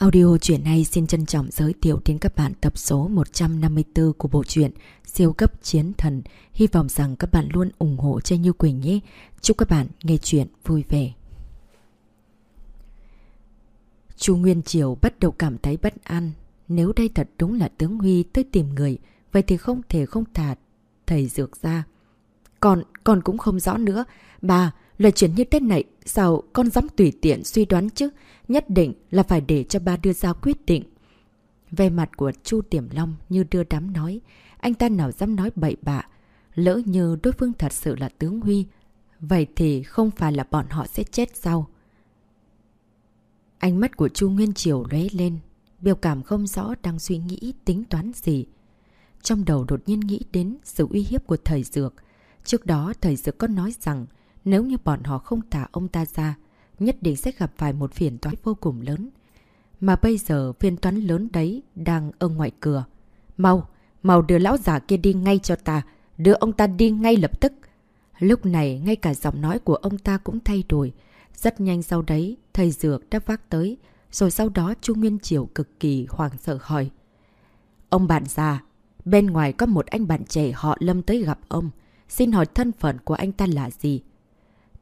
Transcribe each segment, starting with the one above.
Audio truyện này xin trân trọng giới thiệu đến các bạn tập số 154 của bộ truyện Siêu cấp chiến thần. Hy vọng rằng các bạn luôn ủng hộ cho Như Quỳnh nhé. Chúc các bạn nghe truyện vui vẻ. Chu Nguyên Triều bắt đầu cảm thấy bất an. Nếu đây thật đúng là tướng Huy tới tìm người, vậy thì không thể không thả thầy dược ra. Còn, còn cũng không rõ nữa. Bà, lời chuyện như thế này, sao con dám tùy tiện suy đoán chứ? Nhất định là phải để cho ba đưa ra quyết định. Về mặt của Chu Tiểm Long như đưa đám nói, anh ta nào dám nói bậy bạ. Lỡ như đối phương thật sự là tướng Huy, vậy thì không phải là bọn họ sẽ chết sao? Ánh mắt của Chu Nguyên Triều lóe lên, biểu cảm không rõ đang suy nghĩ tính toán gì. Trong đầu đột nhiên nghĩ đến sự uy hiếp của thầy Dược. Trước đó thầy Dược có nói rằng nếu như bọn họ không thả ông ta ra, nhất định sẽ gặp phải một phiền toái vô cùng lớn. Mà bây giờ phiền toán lớn đấy đang ở ngoài cửa. Mau, mau đưa lão già kia đi ngay cho ta, đưa ông ta đi ngay lập tức. Lúc này ngay cả giọng nói của ông ta cũng thay đổi. Rất nhanh sau đấy, thầy Dược đã vác tới, rồi sau đó Chu Nguyên Triều cực kỳ hoảng sợ hỏi. Ông bạn già, bên ngoài có một anh bạn trẻ họ Lâm tới gặp ông. Xin hỏi thân phận của anh ta là gì?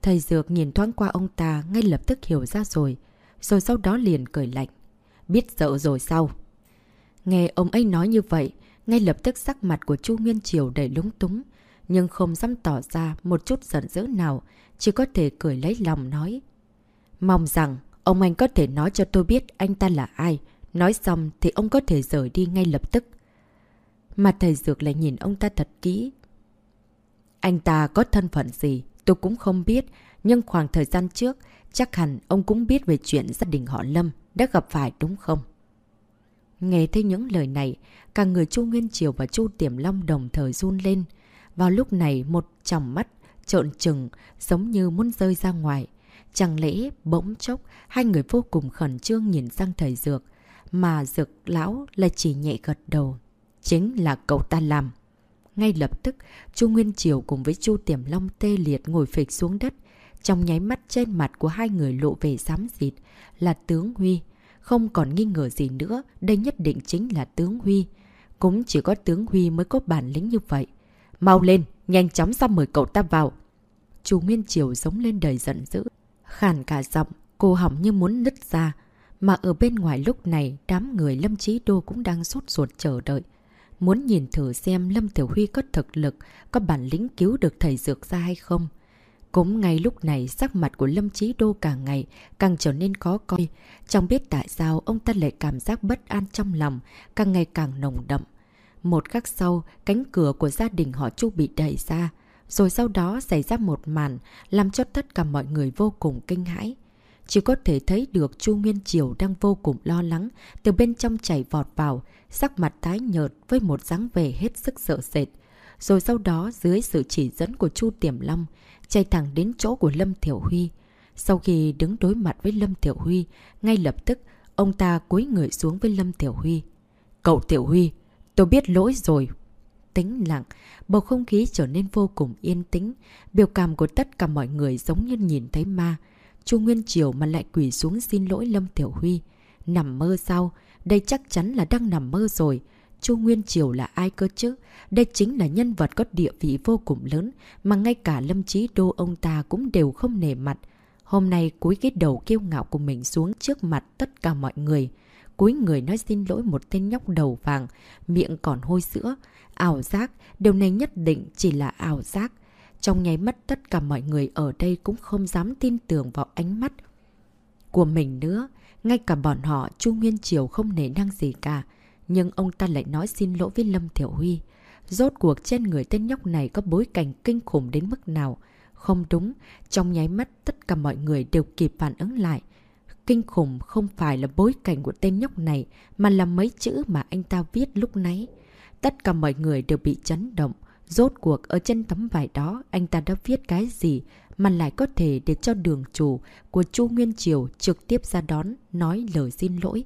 Thầy Dược nhìn thoáng qua ông ta ngay lập tức hiểu ra rồi, rồi sau đó liền cười lạnh. Biết sợ rồi sao? Nghe ông ấy nói như vậy, ngay lập tức sắc mặt của Chu Nguyên Triều đầy lúng túng, nhưng không dám tỏ ra một chút giận dữ nào, chỉ có thể cười lấy lòng nói. Mong rằng ông anh có thể nói cho tôi biết anh ta là ai, nói xong thì ông có thể rời đi ngay lập tức. Mà thầy Dược lại nhìn ông ta thật kỹ. Anh ta có thân phận gì, Tôi cũng không biết, nhưng khoảng thời gian trước, chắc hẳn ông cũng biết về chuyện gia đình họ Lâm đã gặp phải đúng không? Nghe thấy những lời này, cả người Chu Nguyên Triều và Chu Tiềm Long đồng thời run lên. Vào lúc này, một tròng mắt trợn trừng, giống như muốn rơi ra ngoài. Chẳng lẽ bỗng chốc, hai người vô cùng khẩn trương nhìn sang thầy Dược, mà Dược lão lại chỉ nhẹ gật đầu. Chính là cậu ta làm. Ngay lập tức, Chu Nguyên Triều cùng với Chu Tiềm Long tê liệt ngồi phịch xuống đất. Trong nháy mắt trên mặt của hai người lộ về xám dịt là tướng Huy. Không còn nghi ngờ gì nữa, đây nhất định chính là tướng Huy. Cũng chỉ có tướng Huy mới có bản lĩnh như vậy. Mau lên, nhanh chóng ra mời cậu ta vào. Chu Nguyên Triều giống lên đầy giận dữ. Khàn cả giọng, cô hỏng như muốn nứt ra. Mà ở bên ngoài lúc này, đám người Lâm Chí Đô cũng đang sốt ruột chờ đợi muốn nhìn thử xem Lâm Tiểu Huy có thực lực, có bản lĩnh cứu được thầy dược ra hay không. Cũng ngay lúc này, sắc mặt của Lâm Chí Đô càng ngày càng trở nên khó coi. Chẳng biết tại sao ông ta lại cảm giác bất an trong lòng, càng ngày càng nồng đậm. Một khắc sau, cánh cửa của gia đình họ Chu bị đẩy ra. Rồi sau đó xảy ra một màn, làm cho tất cả mọi người vô cùng kinh hãi. Chỉ có thể thấy được Chu Nguyên Triều đang vô cùng lo lắng, từ bên trong chảy vọt vào, sắc mặt tái nhợt với một dáng vẻ hết sức sợ sệt. Rồi sau đó dưới sự chỉ dẫn của Chu Tiềm Long, chạy thẳng đến chỗ của Lâm Thiểu Huy. Sau khi đứng đối mặt với Lâm Thiểu Huy, ngay lập tức ông ta cúi người xuống với Lâm Thiểu Huy. Cậu tiểu Huy, tôi biết lỗi rồi. Tính lặng, bầu không khí trở nên vô cùng yên tĩnh, biểu cảm của tất cả mọi người giống như nhìn thấy ma. Chu Nguyên Triều mà lại quỷ xuống xin lỗi Lâm Tiểu Huy. Nằm mơ sao? Đây chắc chắn là đang nằm mơ rồi. Chu Nguyên Triều là ai cơ chứ? Đây chính là nhân vật có địa vị vô cùng lớn, mà ngay cả Lâm Chí Đô ông ta cũng đều không nề mặt. Hôm nay cúi cái đầu kiêu ngạo của mình xuống trước mặt tất cả mọi người. Cúi người nói xin lỗi một tên nhóc đầu vàng, miệng còn hôi sữa. Ảo giác, điều này nhất định chỉ là ảo giác. Trong nháy mắt tất cả mọi người ở đây cũng không dám tin tưởng vào ánh mắt của mình nữa. Ngay cả bọn họ, Chu Nguyên Triều không nể năng gì cả. Nhưng ông ta lại nói xin lỗi với Lâm Thiểu Huy. Rốt cuộc trên người tên nhóc này có bối cảnh kinh khủng đến mức nào? Không đúng, trong nháy mắt tất cả mọi người đều kịp phản ứng lại. Kinh khủng không phải là bối cảnh của tên nhóc này, mà là mấy chữ mà anh ta viết lúc nãy. Tất cả mọi người đều bị chấn động. Rốt cuộc ở trên tấm vải đó anh ta đã viết cái gì mà lại có thể để cho đường chủ của Chu Nguyên Triều trực tiếp ra đón nói lời xin lỗi.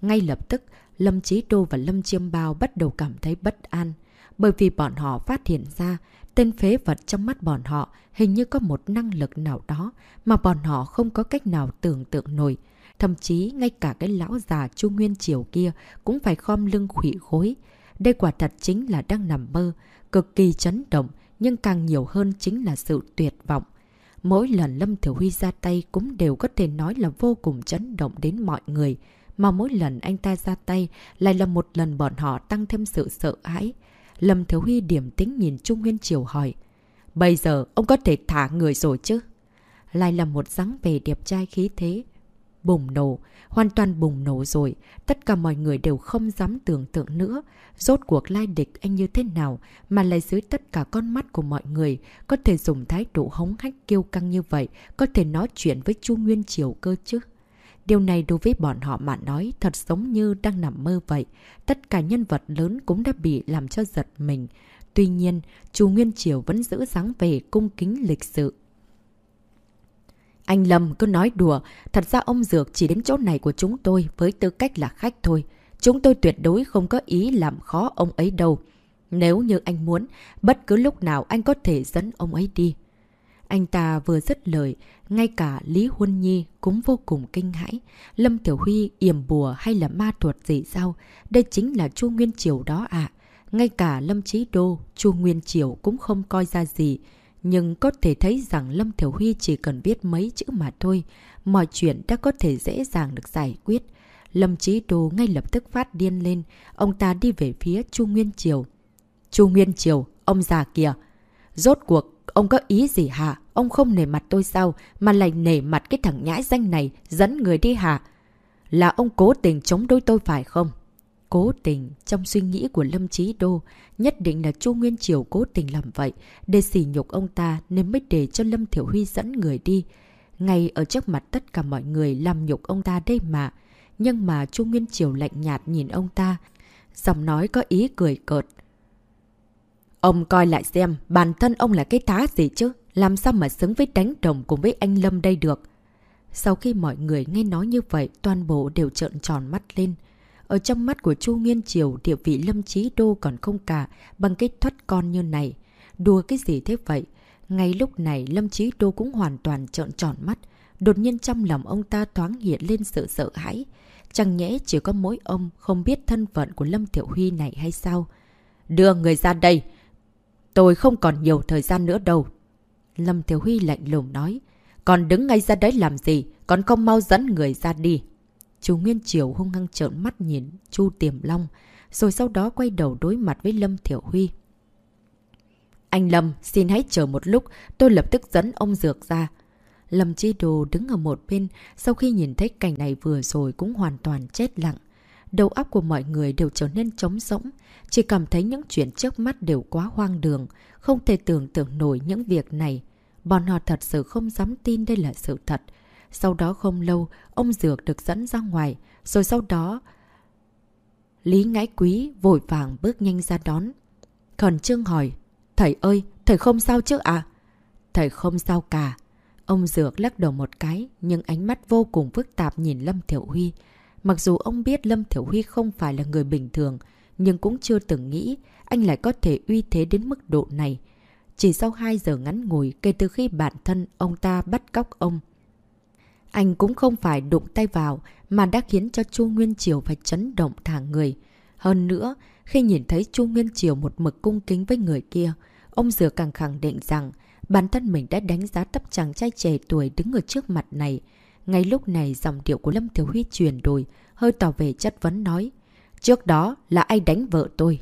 Ngay lập tức, Lâm Chí Đô và Lâm Chiêm Bao bắt đầu cảm thấy bất an. Bởi vì bọn họ phát hiện ra tên phế vật trong mắt bọn họ hình như có một năng lực nào đó mà bọn họ không có cách nào tưởng tượng nổi. Thậm chí ngay cả cái lão già Chu Nguyên Triều kia cũng phải khom lưng khủy khối. Đây quả thật chính là đang nằm mơ, cực kỳ chấn động, nhưng càng nhiều hơn chính là sự tuyệt vọng. Mỗi lần Lâm Thiểu Huy ra tay cũng đều có thể nói là vô cùng chấn động đến mọi người. Mà mỗi lần anh ta ra tay lại là một lần bọn họ tăng thêm sự sợ hãi. Lâm Thiếu Huy điểm tính nhìn Trung Nguyên Triều hỏi. Bây giờ ông có thể thả người rồi chứ? Lại là một dáng về đẹp trai khí thế. Bùng nổ, hoàn toàn bùng nổ rồi. Tất cả mọi người đều không dám tưởng tượng nữa. Rốt cuộc lai địch anh như thế nào mà lại dưới tất cả con mắt của mọi người có thể dùng thái độ hống hách kiêu căng như vậy, có thể nói chuyện với Chu Nguyên Triều cơ chứ. Điều này đối với bọn họ mà nói thật giống như đang nằm mơ vậy. Tất cả nhân vật lớn cũng đã bị làm cho giật mình. Tuy nhiên, chú Nguyên Triều vẫn giữ dáng vẻ cung kính lịch sự. Anh Lâm cứ nói đùa, thật ra ông Dược chỉ đến chỗ này của chúng tôi với tư cách là khách thôi. Chúng tôi tuyệt đối không có ý làm khó ông ấy đâu. Nếu như anh muốn, bất cứ lúc nào anh có thể dẫn ông ấy đi. Anh ta vừa dứt lời, ngay cả Lý Huân Nhi cũng vô cùng kinh hãi. Lâm Tiểu Huy yểm bùa hay là ma thuật gì sao? Đây chính là Chu Nguyên Triều đó ạ. Ngay cả Lâm Chí Đô, Chu Nguyên Triều cũng không coi ra gì. Nhưng có thể thấy rằng Lâm Thiểu Huy chỉ cần viết mấy chữ mà thôi, mọi chuyện đã có thể dễ dàng được giải quyết. Lâm Chí Đô ngay lập tức phát điên lên, ông ta đi về phía Chu Nguyên Triều. Chu Nguyên Triều, ông già kìa! Rốt cuộc, ông có ý gì hả? Ông không nể mặt tôi sao, mà lại nể mặt cái thằng nhãi danh này dẫn người đi hả? Là ông cố tình chống đối tôi phải không? Cố tình, trong suy nghĩ của Lâm Chí Đô, nhất định là Chu Nguyên Triều cố tình làm vậy, để sỉ nhục ông ta nên mới để cho Lâm Thiểu Huy dẫn người đi. Ngay ở trước mặt tất cả mọi người làm nhục ông ta đây mà. Nhưng mà Chu Nguyên Triều lạnh nhạt nhìn ông ta, giọng nói có ý cười cợt. Ông coi lại xem, bản thân ông là cái thá gì chứ? Làm sao mà xứng với đánh đồng cùng với anh Lâm đây được? Sau khi mọi người nghe nói như vậy, toàn bộ đều trợn tròn mắt lên. Ở trong mắt của Chu Nguyên Triều, địa vị Lâm Chí Đô còn không cả bằng cái thoát con như này. Đùa cái gì thế vậy? Ngay lúc này Lâm Chí Đô cũng hoàn toàn trợn tròn mắt. Đột nhiên trong lòng ông ta thoáng hiện lên sự sợ hãi. Chẳng nhẽ chỉ có mỗi ông không biết thân phận của Lâm Thiểu Huy này hay sao? Đưa người ra đây! Tôi không còn nhiều thời gian nữa đâu. Lâm Thiểu Huy lạnh lùng nói. Còn đứng ngay ra đấy làm gì? Còn không mau dẫn người ra đi. Chú Nguyên Triều hung hăng trợn mắt nhìn Chu Tiềm Long, rồi sau đó quay đầu đối mặt với Lâm Thiểu Huy. Anh Lâm, xin hãy chờ một lúc, tôi lập tức dẫn ông Dược ra. Lâm Chi Đồ đứng ở một bên, sau khi nhìn thấy cảnh này vừa rồi cũng hoàn toàn chết lặng. Đầu óc của mọi người đều trở nên trống rỗng, chỉ cảm thấy những chuyện trước mắt đều quá hoang đường, không thể tưởng tượng nổi những việc này. Bọn họ thật sự không dám tin đây là sự thật. Sau đó không lâu, ông Dược được dẫn ra ngoài, rồi sau đó... Lý Ngãi Quý vội vàng bước nhanh ra đón. Khẩn trương hỏi, Thầy ơi, thầy không sao chứ à? Thầy không sao cả. Ông Dược lắc đầu một cái, nhưng ánh mắt vô cùng phức tạp nhìn Lâm Thiểu Huy. Mặc dù ông biết Lâm Thiểu Huy không phải là người bình thường, nhưng cũng chưa từng nghĩ anh lại có thể uy thế đến mức độ này. Chỉ sau 2 giờ ngắn ngủi kể từ khi bản thân ông ta bắt cóc ông, anh cũng không phải đụng tay vào mà đã khiến cho Chu Nguyên Triều phải chấn động thả người. Hơn nữa, khi nhìn thấy Chu Nguyên Triều một mực cung kính với người kia, ông Dừa càng khẳng định rằng bản thân mình đã đánh giá thấp chàng trai trẻ tuổi đứng ở trước mặt này. Ngay lúc này dòng điệu của Lâm Thiếu Huy chuyển đổi, hơi tỏ về chất vấn nói. Trước đó là ai đánh vợ tôi?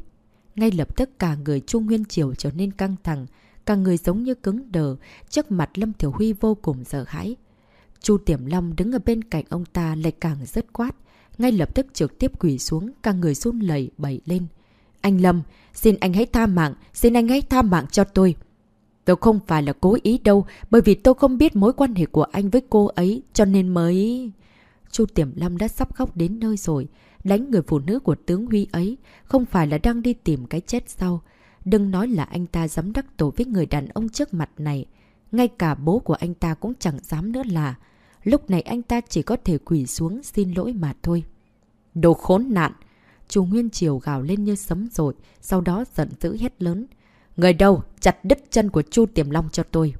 Ngay lập tức cả người Chu Nguyên Triều trở nên căng thẳng, cả người giống như cứng đờ, trước mặt Lâm Thiểu Huy vô cùng sợ hãi. Chu Tiểm Long đứng ở bên cạnh ông ta lại càng rất quát. Ngay lập tức trực tiếp quỳ xuống, cả người run lẩy bẩy lên. Anh Lâm, xin anh hãy tha mạng, xin anh hãy tha mạng cho tôi. Tôi không phải là cố ý đâu, bởi vì tôi không biết mối quan hệ của anh với cô ấy, cho nên mới... Chu Tiểm Lâm đã sắp khóc đến nơi rồi. Đánh người phụ nữ của tướng Huy ấy, không phải là đang đi tìm cái chết sau. Đừng nói là anh ta dám đắc tổ với người đàn ông trước mặt này. Ngay cả bố của anh ta cũng chẳng dám nữa là... Lúc này anh ta chỉ có thể quỷ xuống xin lỗi mà thôi. Đồ khốn nạn! Chú Nguyên Triều gào lên như sấm rồi, sau đó giận dữ hét lớn. Người đâu? Chặt đứt chân của Chu Tiềm Long cho tôi.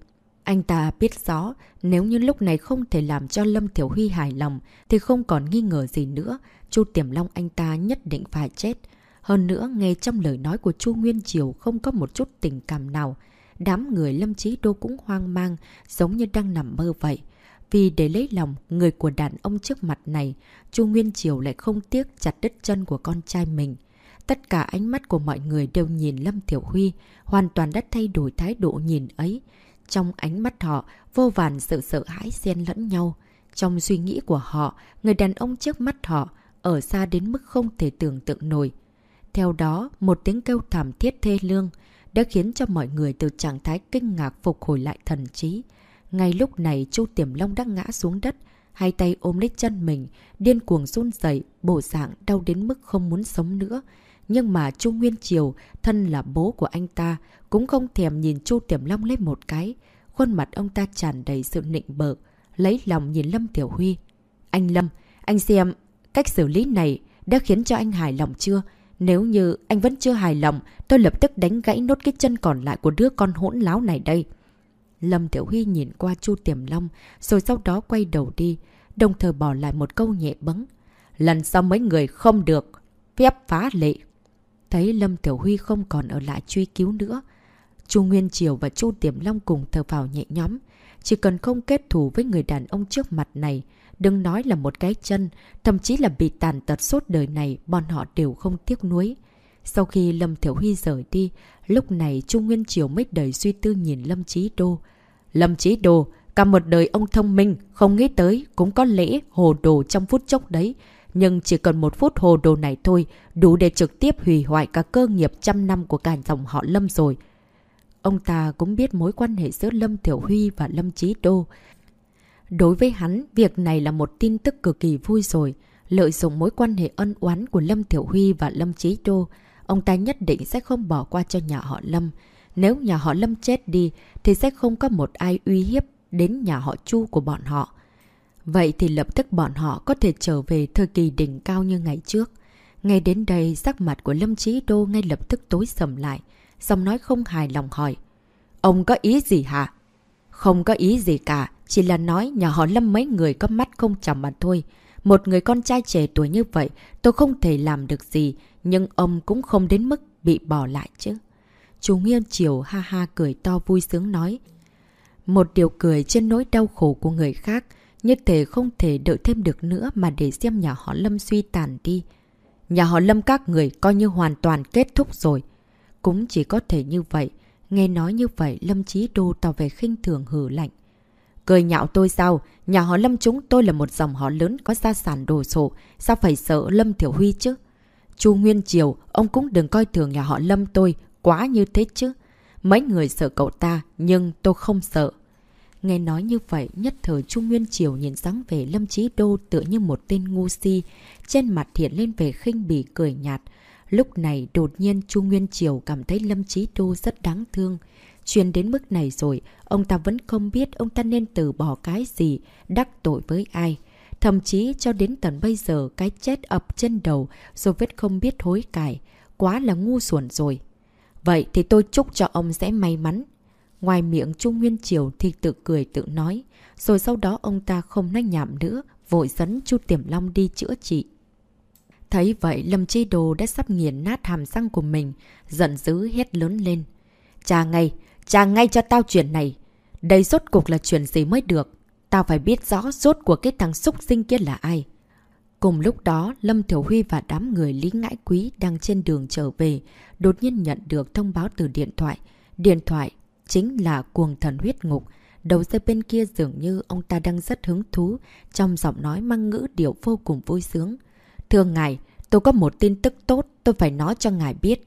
Anh ta biết rõ, nếu như lúc này không thể làm cho Lâm Thiểu Huy hài lòng, thì không còn nghi ngờ gì nữa, Chu Tiềm Long anh ta nhất định phải chết. Hơn nữa, nghe trong lời nói của Chu Nguyên Triều không có một chút tình cảm nào. Đám người Lâm Chí Đô cũng hoang mang, giống như đang nằm mơ vậy. Vì để lấy lòng người của đàn ông trước mặt này, Chu Nguyên Triều lại không tiếc chặt đứt chân của con trai mình. Tất cả ánh mắt của mọi người đều nhìn Lâm Tiểu Huy, hoàn toàn đã thay đổi thái độ nhìn ấy. Trong ánh mắt họ, vô vàn sự sợ hãi xen lẫn nhau. Trong suy nghĩ của họ, người đàn ông trước mắt họ, ở xa đến mức không thể tưởng tượng nổi. Theo đó, một tiếng kêu thảm thiết thê lương đã khiến cho mọi người từ trạng thái kinh ngạc phục hồi lại thần trí. Ngay lúc này, Chu Tiềm Long đã ngã xuống đất, hai tay ôm lấy chân mình, điên cuồng run dậy, bộ dạng đau đến mức không muốn sống nữa. Nhưng mà Chu Nguyên Triều, thân là bố của anh ta, cũng không thèm nhìn Chu Tiềm Long lên một cái. Khuôn mặt ông ta tràn đầy sự nịnh bợ, lấy lòng nhìn Lâm Tiểu Huy. Anh Lâm, anh xem, cách xử lý này đã khiến cho anh hài lòng chưa? Nếu như anh vẫn chưa hài lòng, tôi lập tức đánh gãy nốt cái chân còn lại của đứa con hỗn láo này đây. Lâm Tiểu Huy nhìn qua Chu Tiềm Long, rồi sau đó quay đầu đi, đồng thời bỏ lại một câu nhẹ bấng. Lần sau mấy người không được, phép phá lệ. Thấy Lâm Tiểu Huy không còn ở lại truy cứu nữa. Chu Nguyên Triều và Chu Tiềm Long cùng thở vào nhẹ nhóm. Chỉ cần không kết thù với người đàn ông trước mặt này, đừng nói là một cái chân, thậm chí là bị tàn tật suốt đời này, bọn họ đều không tiếc nuối. Sau khi Lâm Thiểu Huy rời đi, lúc này Trung Nguyên Triều mới đầy suy tư nhìn Lâm Chí Đô. Lâm Chí Đô, cả một đời ông thông minh, không nghĩ tới, cũng có lẽ hồ đồ trong phút chốc đấy. Nhưng chỉ cần một phút hồ đồ này thôi, đủ để trực tiếp hủy hoại cả cơ nghiệp trăm năm của cả dòng họ Lâm rồi. Ông ta cũng biết mối quan hệ giữa Lâm Thiểu Huy và Lâm Chí Đô. Đối với hắn, việc này là một tin tức cực kỳ vui rồi. Lợi dụng mối quan hệ ân oán của Lâm Thiểu Huy và Lâm Chí Đô, ông ta nhất định sẽ không bỏ qua cho nhà họ Lâm. Nếu nhà họ Lâm chết đi, thì sẽ không có một ai uy hiếp đến nhà họ Chu của bọn họ. Vậy thì lập tức bọn họ có thể trở về thời kỳ đỉnh cao như ngày trước. Ngay đến đây, sắc mặt của Lâm Chí Đô ngay lập tức tối sầm lại. Xong nói không hài lòng hỏi. Ông có ý gì hả? Không có ý gì cả, chỉ là nói nhà họ Lâm mấy người có mắt không chồng mà thôi. Một người con trai trẻ tuổi như vậy, tôi không thể làm được gì, nhưng ông cũng không đến mức bị bỏ lại chứ. Chú Nghiên Triều ha ha cười to vui sướng nói. Một điều cười trên nỗi đau khổ của người khác, như thể không thể đợi thêm được nữa mà để xem nhà họ Lâm suy tàn đi. Nhà họ Lâm các người coi như hoàn toàn kết thúc rồi. Cũng chỉ có thể như vậy. Nghe nói như vậy, Lâm Chí Đô tỏ về khinh thường hử lạnh. Cười nhạo tôi sao? Nhà họ Lâm chúng tôi là một dòng họ lớn có gia sản đồ sộ Sao phải sợ Lâm Thiểu Huy chứ? Chu Nguyên Triều, ông cũng đừng coi thường nhà họ Lâm tôi quá như thế chứ. Mấy người sợ cậu ta, nhưng tôi không sợ. Nghe nói như vậy, nhất thời Chu Nguyên Triều nhìn dáng về Lâm Chí Đô tựa như một tên ngu si. Trên mặt hiện lên về khinh bỉ cười nhạt. Lúc này đột nhiên Chu Nguyên Triều cảm thấy Lâm Chí Đô rất đáng thương. Chuyên đến mức này rồi, ông ta vẫn không biết ông ta nên từ bỏ cái gì, đắc tội với ai. Thậm chí cho đến tận bây giờ cái chết ập trên đầu rồi vết không biết hối cải. Quá là ngu xuẩn rồi. Vậy thì tôi chúc cho ông sẽ may mắn. Ngoài miệng Trung Nguyên Triều thì tự cười tự nói. Rồi sau đó ông ta không nói nhảm nữa, vội dẫn Chu Tiềm Long đi chữa trị. Thấy vậy Lâm Chi Đồ đã sắp nghiền nát hàm răng của mình, giận dữ hét lớn lên. Cha ngay, cha ngay cho tao chuyện này. Đây rốt cuộc là chuyện gì mới được. Tao phải biết rõ rốt của cái thằng xúc sinh kia là ai. Cùng lúc đó, Lâm Thiểu Huy và đám người Lý Ngãi Quý đang trên đường trở về, đột nhiên nhận được thông báo từ điện thoại. Điện thoại chính là cuồng thần huyết ngục. Đầu dây bên kia dường như ông ta đang rất hứng thú, trong giọng nói mang ngữ điệu vô cùng vui sướng. Thưa ngài, tôi có một tin tức tốt tôi phải nói cho ngài biết.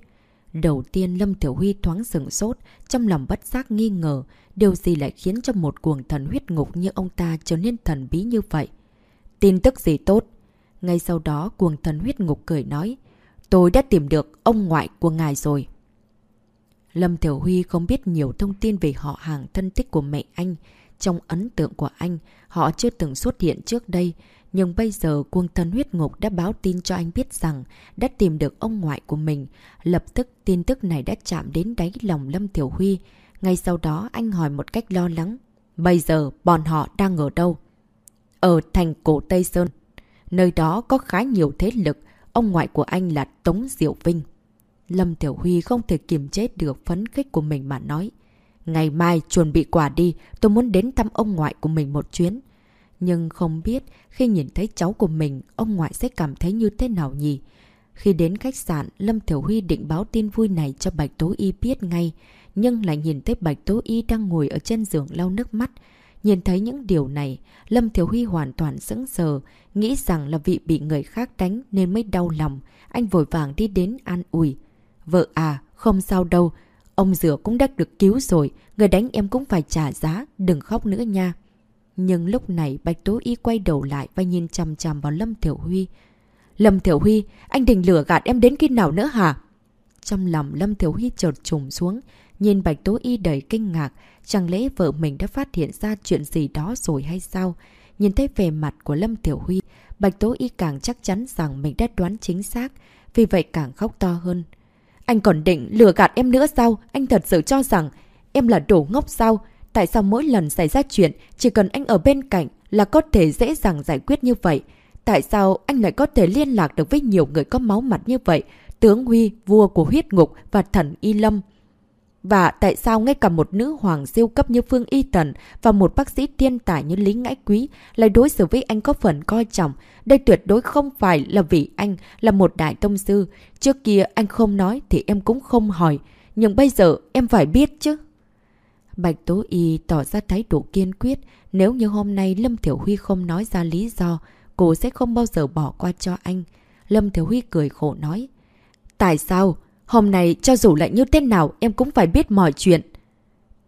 Đầu tiên Lâm Tiểu Huy thoáng sừng sốt, trong lòng bất giác nghi ngờ, điều gì lại khiến cho một cuồng thần huyết ngục như ông ta trở nên thần bí như vậy. Tin tức gì tốt? Ngay sau đó cuồng thần huyết ngục cười nói, tôi đã tìm được ông ngoại của ngài rồi. Lâm Tiểu Huy không biết nhiều thông tin về họ hàng thân thích của mẹ anh. Trong ấn tượng của anh, họ chưa từng xuất hiện trước đây, nhưng bây giờ quân thần huyết ngục đã báo tin cho anh biết rằng đã tìm được ông ngoại của mình. Lập tức tin tức này đã chạm đến đáy lòng Lâm Tiểu Huy. Ngay sau đó anh hỏi một cách lo lắng. Bây giờ bọn họ đang ở đâu? Ở thành cổ Tây Sơn. Nơi đó có khá nhiều thế lực. Ông ngoại của anh là Tống Diệu Vinh. Lâm Tiểu Huy không thể kiềm chế được phấn khích của mình mà nói. Ngày mai chuẩn bị quà đi, tôi muốn đến thăm ông ngoại của mình một chuyến. Nhưng không biết khi nhìn thấy cháu của mình, ông ngoại sẽ cảm thấy như thế nào nhỉ? Khi đến khách sạn, Lâm Thiểu Huy định báo tin vui này cho Bạch Tố Y biết ngay, nhưng lại nhìn thấy Bạch Tố Y đang ngồi ở trên giường lau nước mắt. Nhìn thấy những điều này, Lâm thiếu Huy hoàn toàn sững sờ, nghĩ rằng là vị bị người khác đánh nên mới đau lòng. Anh vội vàng đi đến an ủi. Vợ à, không sao đâu, ông rửa cũng đã được cứu rồi, người đánh em cũng phải trả giá, đừng khóc nữa nha. Nhưng lúc này Bạch Tố Y quay đầu lại và nhìn chằm chằm vào Lâm Thiểu Huy. Lâm Thiểu Huy, anh định lừa gạt em đến khi nào nữa hả? Trong lòng Lâm Thiểu Huy chợt trùng xuống, nhìn Bạch Tố Y đầy kinh ngạc, chẳng lẽ vợ mình đã phát hiện ra chuyện gì đó rồi hay sao? Nhìn thấy vẻ mặt của Lâm Tiểu Huy, Bạch Tố Y càng chắc chắn rằng mình đã đoán chính xác, vì vậy càng khóc to hơn. Anh còn định lừa gạt em nữa sao? Anh thật sự cho rằng em là đồ ngốc sao? Tại sao mỗi lần xảy ra chuyện, chỉ cần anh ở bên cạnh là có thể dễ dàng giải quyết như vậy? Tại sao anh lại có thể liên lạc được với nhiều người có máu mặt như vậy? Tướng Huy, vua của huyết ngục và thần Y Lâm. Và tại sao ngay cả một nữ hoàng siêu cấp như Phương Y Tần và một bác sĩ thiên tài như Lý Ngãi Quý lại đối xử với anh có phần coi trọng? Đây tuyệt đối không phải là vì anh là một đại tông sư. Trước kia anh không nói thì em cũng không hỏi. Nhưng bây giờ em phải biết chứ. Bạch Tố Y tỏ ra thái độ kiên quyết. Nếu như hôm nay Lâm Thiểu Huy không nói ra lý do, cô sẽ không bao giờ bỏ qua cho anh. Lâm Thiểu Huy cười khổ nói. Tại sao? Hôm nay cho dù lại như thế nào em cũng phải biết mọi chuyện.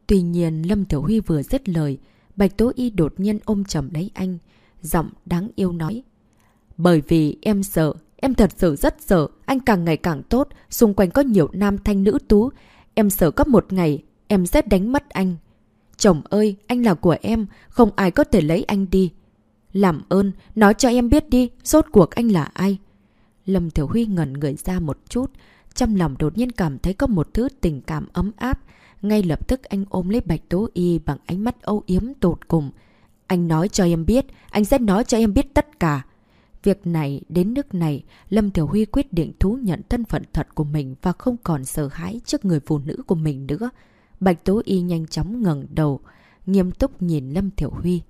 Tuy nhiên Lâm Thiểu Huy vừa dứt lời, Bạch Tố Y đột nhiên ôm chầm lấy anh. Giọng đáng yêu nói. Bởi vì em sợ, em thật sự rất sợ, anh càng ngày càng tốt, xung quanh có nhiều nam thanh nữ tú. Em sợ có một ngày, em sẽ đánh mất anh. Chồng ơi, anh là của em, không ai có thể lấy anh đi. Làm ơn, nói cho em biết đi, rốt cuộc anh là ai? Lâm Thiểu Huy ngẩn người ra một chút, trong lòng đột nhiên cảm thấy có một thứ tình cảm ấm áp. Ngay lập tức anh ôm lấy Bạch Tố Y bằng ánh mắt âu yếm tột cùng. Anh nói cho em biết, anh sẽ nói cho em biết tất cả. Việc này, đến nước này, Lâm Tiểu Huy quyết định thú nhận thân phận thật của mình và không còn sợ hãi trước người phụ nữ của mình nữa. Bạch Tố Y nhanh chóng ngẩng đầu, nghiêm túc nhìn Lâm Tiểu Huy.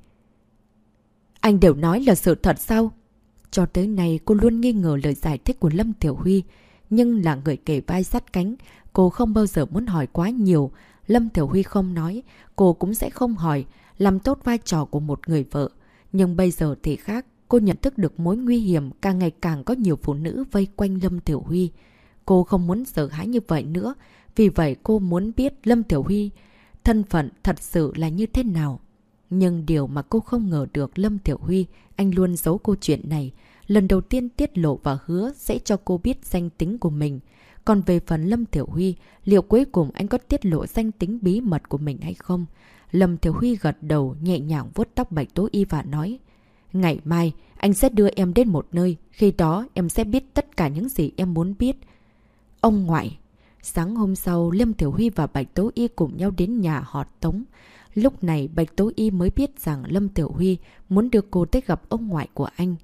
Anh đều nói là sự thật sao? Cho tới nay cô luôn nghi ngờ lời giải thích của Lâm Tiểu Huy, nhưng là người kể vai sát cánh, cô không bao giờ muốn hỏi quá nhiều. Lâm Tiểu Huy không nói, cô cũng sẽ không hỏi, làm tốt vai trò của một người vợ. Nhưng bây giờ thì khác, cô nhận thức được mối nguy hiểm càng ngày càng có nhiều phụ nữ vây quanh Lâm Tiểu Huy. Cô không muốn sợ hãi như vậy nữa, vì vậy cô muốn biết Lâm Tiểu Huy thân phận thật sự là như thế nào. Nhưng điều mà cô không ngờ được Lâm Tiểu Huy, anh luôn giấu cô chuyện này. Lần đầu tiên tiết lộ và hứa sẽ cho cô biết danh tính của mình. Còn về phần Lâm Tiểu Huy, liệu cuối cùng anh có tiết lộ danh tính bí mật của mình hay không? Lâm Tiểu Huy gật đầu nhẹ nhàng vuốt tóc Bạch Tố Y và nói Ngày mai, anh sẽ đưa em đến một nơi, khi đó em sẽ biết tất cả những gì em muốn biết. Ông ngoại Sáng hôm sau, Lâm Tiểu Huy và Bạch Tố Y cùng nhau đến nhà họ Tống. Lúc này Bạch Tố Y mới biết rằng Lâm Tiểu Huy muốn đưa cô tới gặp ông ngoại của anh.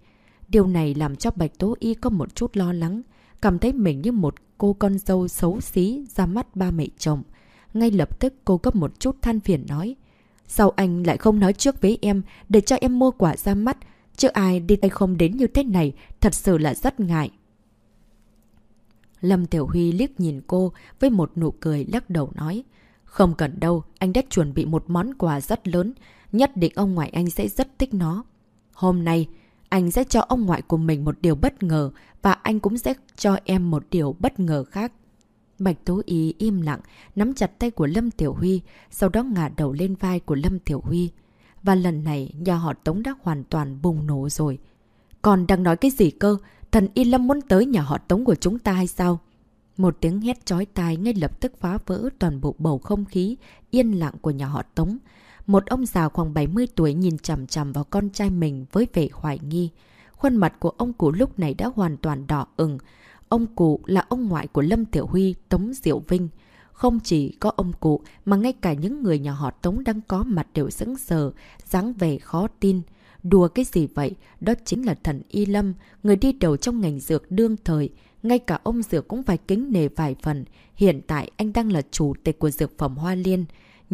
Điều này làm cho Bạch Tố Y có một chút lo lắng, cảm thấy mình như một cô con dâu xấu xí ra mắt ba mẹ chồng. Ngay lập tức cô có một chút than phiền nói. Sao anh lại không nói trước với em để cho em mua quả ra mắt? Chứ ai đi tay không đến như thế này thật sự là rất ngại. Lâm Tiểu Huy liếc nhìn cô với một nụ cười lắc đầu nói. Không cần đâu, anh đã chuẩn bị một món quà rất lớn. Nhất định ông ngoại anh sẽ rất thích nó. Hôm nay, anh sẽ cho ông ngoại của mình một điều bất ngờ và anh cũng sẽ cho em một điều bất ngờ khác. Bạch Tố Ý im lặng, nắm chặt tay của Lâm Tiểu Huy, sau đó ngả đầu lên vai của Lâm Tiểu Huy. Và lần này, nhà họ Tống đã hoàn toàn bùng nổ rồi. Còn đang nói cái gì cơ? Thần Y Lâm muốn tới nhà họ Tống của chúng ta hay sao? Một tiếng hét chói tai ngay lập tức phá vỡ toàn bộ bầu không khí yên lặng của nhà họ Tống. Một ông già khoảng 70 tuổi nhìn chằm chằm vào con trai mình với vẻ hoài nghi. Khuôn mặt của ông cụ lúc này đã hoàn toàn đỏ ửng. Ông cụ là ông ngoại của Lâm Tiểu Huy, Tống Diệu Vinh. không chỉ có ông cụ mà ngay cả những người nhà họ Tống đang có mặt đều sững sờ, dáng vẻ khó tin. Đùa cái gì vậy? Đó chính là thần Y Lâm, người đi đầu trong ngành dược đương thời. Ngay cả ông dược cũng phải kính nề vài phần. Hiện tại anh đang là chủ tịch của dược phẩm Hoa Liên.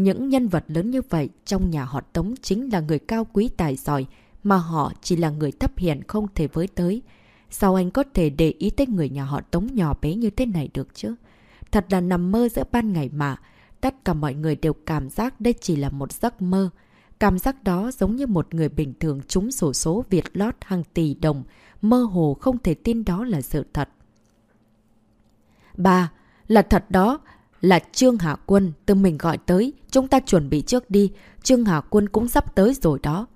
Những nhân vật lớn như vậy trong nhà họ Tống chính là người cao quý tài giỏi, mà họ chỉ là người thấp hiển không thể với tới. Sao anh có thể để ý tới người nhà họ Tống nhỏ bé như thế này được chứ? Thật là nằm mơ giữa ban ngày mà. Tất cả mọi người đều cảm giác đây chỉ là một giấc mơ. Cảm giác đó giống như một người bình thường trúng sổ số Việt lót hàng tỷ đồng, mơ hồ không thể tin đó là sự thật. Ba, là thật đó, là Trương Hạ Quân tự mình gọi tới, chúng ta chuẩn bị trước đi, Trương Hạ Quân cũng sắp tới rồi đó.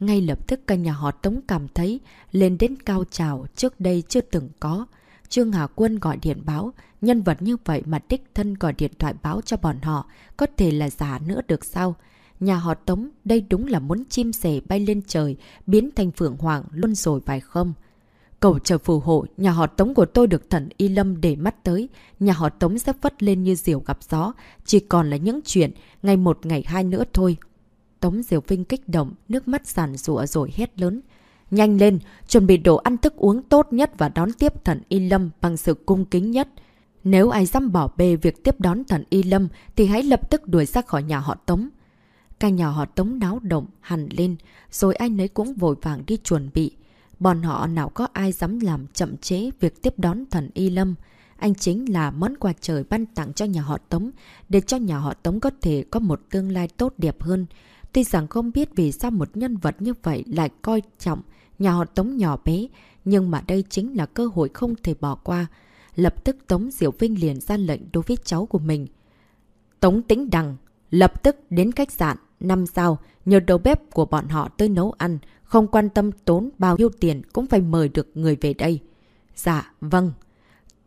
Ngay lập tức cả nhà họ Tống cảm thấy lên đến cao trào trước đây chưa từng có. Trương Hà Quân gọi điện báo, nhân vật như vậy mà đích thân gọi điện thoại báo cho bọn họ, có thể là giả nữa được sao? Nhà họ Tống, đây đúng là muốn chim sẻ bay lên trời, biến thành phượng hoàng luôn rồi phải không? Cầu trời phù hộ, nhà họ Tống của tôi được thần Y Lâm để mắt tới. Nhà họ Tống sẽ vất lên như diều gặp gió. Chỉ còn là những chuyện, ngày một ngày hai nữa thôi. Tống diều Vinh kích động, nước mắt giàn rụa rồi hét lớn. Nhanh lên, chuẩn bị đồ ăn thức uống tốt nhất và đón tiếp thần Y Lâm bằng sự cung kính nhất. Nếu ai dám bỏ bê việc tiếp đón thần Y Lâm thì hãy lập tức đuổi ra khỏi nhà họ Tống. Cả nhà họ Tống náo động, hẳn lên, rồi anh ấy cũng vội vàng đi chuẩn bị. Bọn họ nào có ai dám làm chậm chế việc tiếp đón thần Y Lâm. Anh chính là món quà trời ban tặng cho nhà họ Tống, để cho nhà họ Tống có thể có một tương lai tốt đẹp hơn. Tuy rằng không biết vì sao một nhân vật như vậy lại coi trọng nhà họ Tống nhỏ bé, nhưng mà đây chính là cơ hội không thể bỏ qua. Lập tức Tống Diệu Vinh liền ra lệnh đối với cháu của mình. Tống Tĩnh Đằng, lập tức đến khách sạn, năm sao, nhờ đầu bếp của bọn họ tới nấu ăn, không quan tâm tốn bao nhiêu tiền cũng phải mời được người về đây. Dạ, vâng.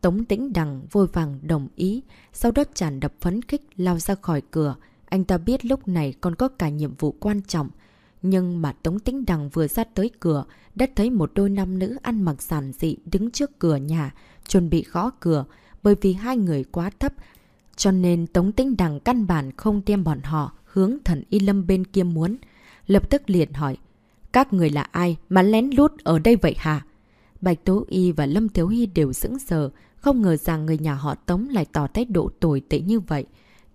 Tống Tĩnh Đằng vội vàng đồng ý, sau đó tràn đập phấn khích lao ra khỏi cửa. Anh ta biết lúc này còn có cả nhiệm vụ quan trọng. Nhưng mà Tống Tĩnh Đằng vừa ra tới cửa, đã thấy một đôi nam nữ ăn mặc giản dị đứng trước cửa nhà, chuẩn bị gõ cửa, bởi vì hai người quá thấp. Cho nên Tống Tĩnh Đằng căn bản không đem bọn họ hướng thần Y Lâm bên kia muốn. Lập tức liền hỏi, các người là ai mà lén lút ở đây vậy hả? Bạch Tố Y và Lâm Thiếu Hy đều sững sờ, không ngờ rằng người nhà họ Tống lại tỏ thái độ tồi tệ như vậy.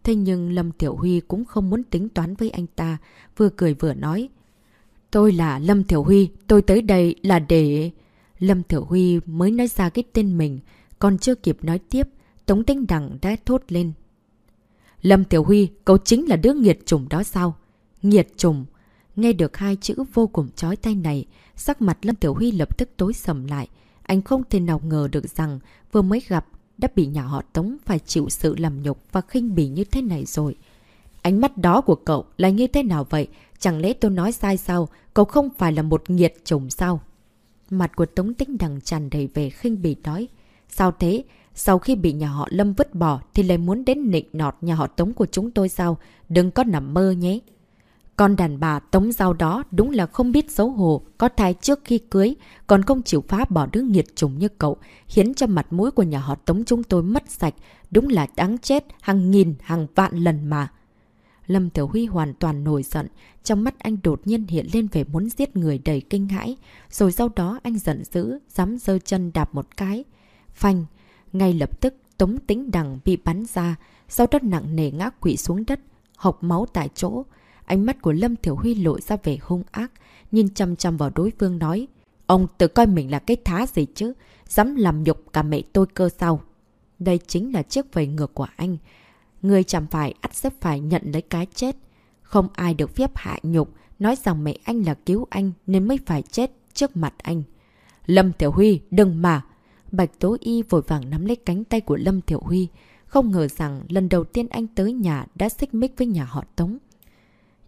Thế nhưng Lâm Tiểu Huy cũng không muốn tính toán với anh ta, vừa cười vừa nói. Tôi là Lâm Tiểu Huy, tôi tới đây là để... Lâm Tiểu Huy mới nói ra cái tên mình, còn chưa kịp nói tiếp, Tống Tinh Đằng đã thốt lên. Lâm Tiểu Huy, cậu chính là đứa nghiệt trùng đó sao? Nghiệt trùng. Nghe được hai chữ vô cùng chói tay này, sắc mặt Lâm Tiểu Huy lập tức tối sầm lại. Anh không thể nào ngờ được rằng vừa mới gặp đã bị nhà họ Tống phải chịu sự làm nhục và khinh bỉ như thế này rồi. Ánh mắt đó của cậu là như thế nào vậy? Chẳng lẽ tôi nói sai sao? Cậu không phải là một nghiệt chồng sao? Mặt của Tống Tĩnh Đằng tràn đầy về khinh bỉ nói. Sao thế? Sau khi bị nhà họ Lâm vứt bỏ thì lại muốn đến nịnh nọt nhà họ Tống của chúng tôi sao? Đừng có nằm mơ nhé. Con đàn bà Tống Giao đó đúng là không biết xấu hổ, có thai trước khi cưới, còn không chịu phá bỏ đứa nghiệt chủng như cậu, khiến cho mặt mũi của nhà họ Tống chúng tôi mất sạch, đúng là đáng chết hàng nghìn hàng vạn lần mà. Lâm Tiểu Huy hoàn toàn nổi giận, trong mắt anh đột nhiên hiện lên vẻ muốn giết người đầy kinh hãi, rồi sau đó anh giận dữ, dám dơ chân đạp một cái. Phanh, ngay lập tức Tống Tính Đằng bị bắn ra, sau đó nặng nề ngã quỵ xuống đất, hộc máu tại chỗ. Ánh mắt của Lâm Thiểu Huy lộ ra vẻ hung ác, nhìn chăm chăm vào đối phương nói. Ông tự coi mình là cái thá gì chứ, dám làm nhục cả mẹ tôi cơ sao. Đây chính là chiếc vầy ngược của anh. Người chẳng phải ắt sẽ phải nhận lấy cái chết. Không ai được phép hạ nhục, nói rằng mẹ anh là cứu anh nên mới phải chết trước mặt anh. Lâm Tiểu Huy, đừng mà! Bạch Tố Y vội vàng nắm lấy cánh tay của Lâm Tiểu Huy. Không ngờ rằng lần đầu tiên anh tới nhà đã xích mích với nhà họ Tống.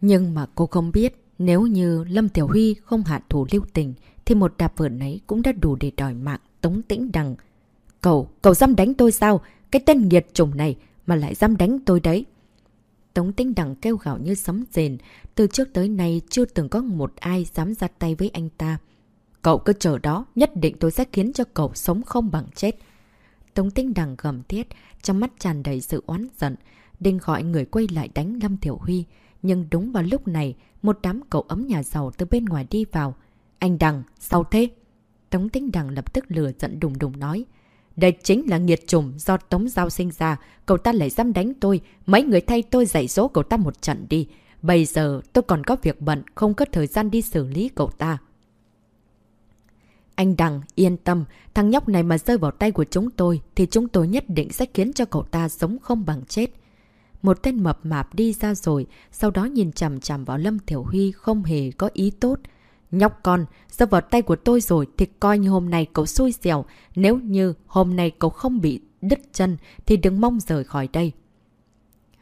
Nhưng mà cô không biết, nếu như Lâm Tiểu Huy không hạ thủ lưu tình, thì một đạp vở nấy cũng đã đủ để đòi mạng Tống Tĩnh Đằng. Cậu, cậu dám đánh tôi sao? Cái tên nghiệt chủng này mà lại dám đánh tôi đấy. Tống Tĩnh Đằng kêu gạo như sấm rền, từ trước tới nay chưa từng có một ai dám ra tay với anh ta. Cậu cứ chờ đó, nhất định tôi sẽ khiến cho cậu sống không bằng chết. Tống tĩnh Đằng gầm thiết, trong mắt tràn đầy sự oán giận, đinh gọi người quay lại đánh Lâm tiểu Huy. Nhưng đúng vào lúc này, một đám cậu ấm nhà giàu từ bên ngoài đi vào. Anh Đằng, sao thế? Tống Tinh Đằng lập tức lừa giận đùng đùng nói. Đây chính là nghiệt trùng do Tống Giao sinh ra. Cậu ta lại dám đánh tôi. Mấy người thay tôi dạy dỗ cậu ta một trận đi. Bây giờ tôi còn có việc bận, không có thời gian đi xử lý cậu ta. Anh Đằng, yên tâm, thằng nhóc này mà rơi vào tay của chúng tôi thì chúng tôi nhất định sẽ khiến cho cậu ta sống không bằng chết. Một tên mập mạp đi ra rồi, sau đó nhìn chằm chằm vào Lâm Thiểu Huy không hề có ý tốt. Nhóc con, ra vào tay của tôi rồi thì coi như hôm nay cậu xui xẻo. Nếu như hôm nay cậu không bị đứt chân thì đừng mong rời khỏi đây.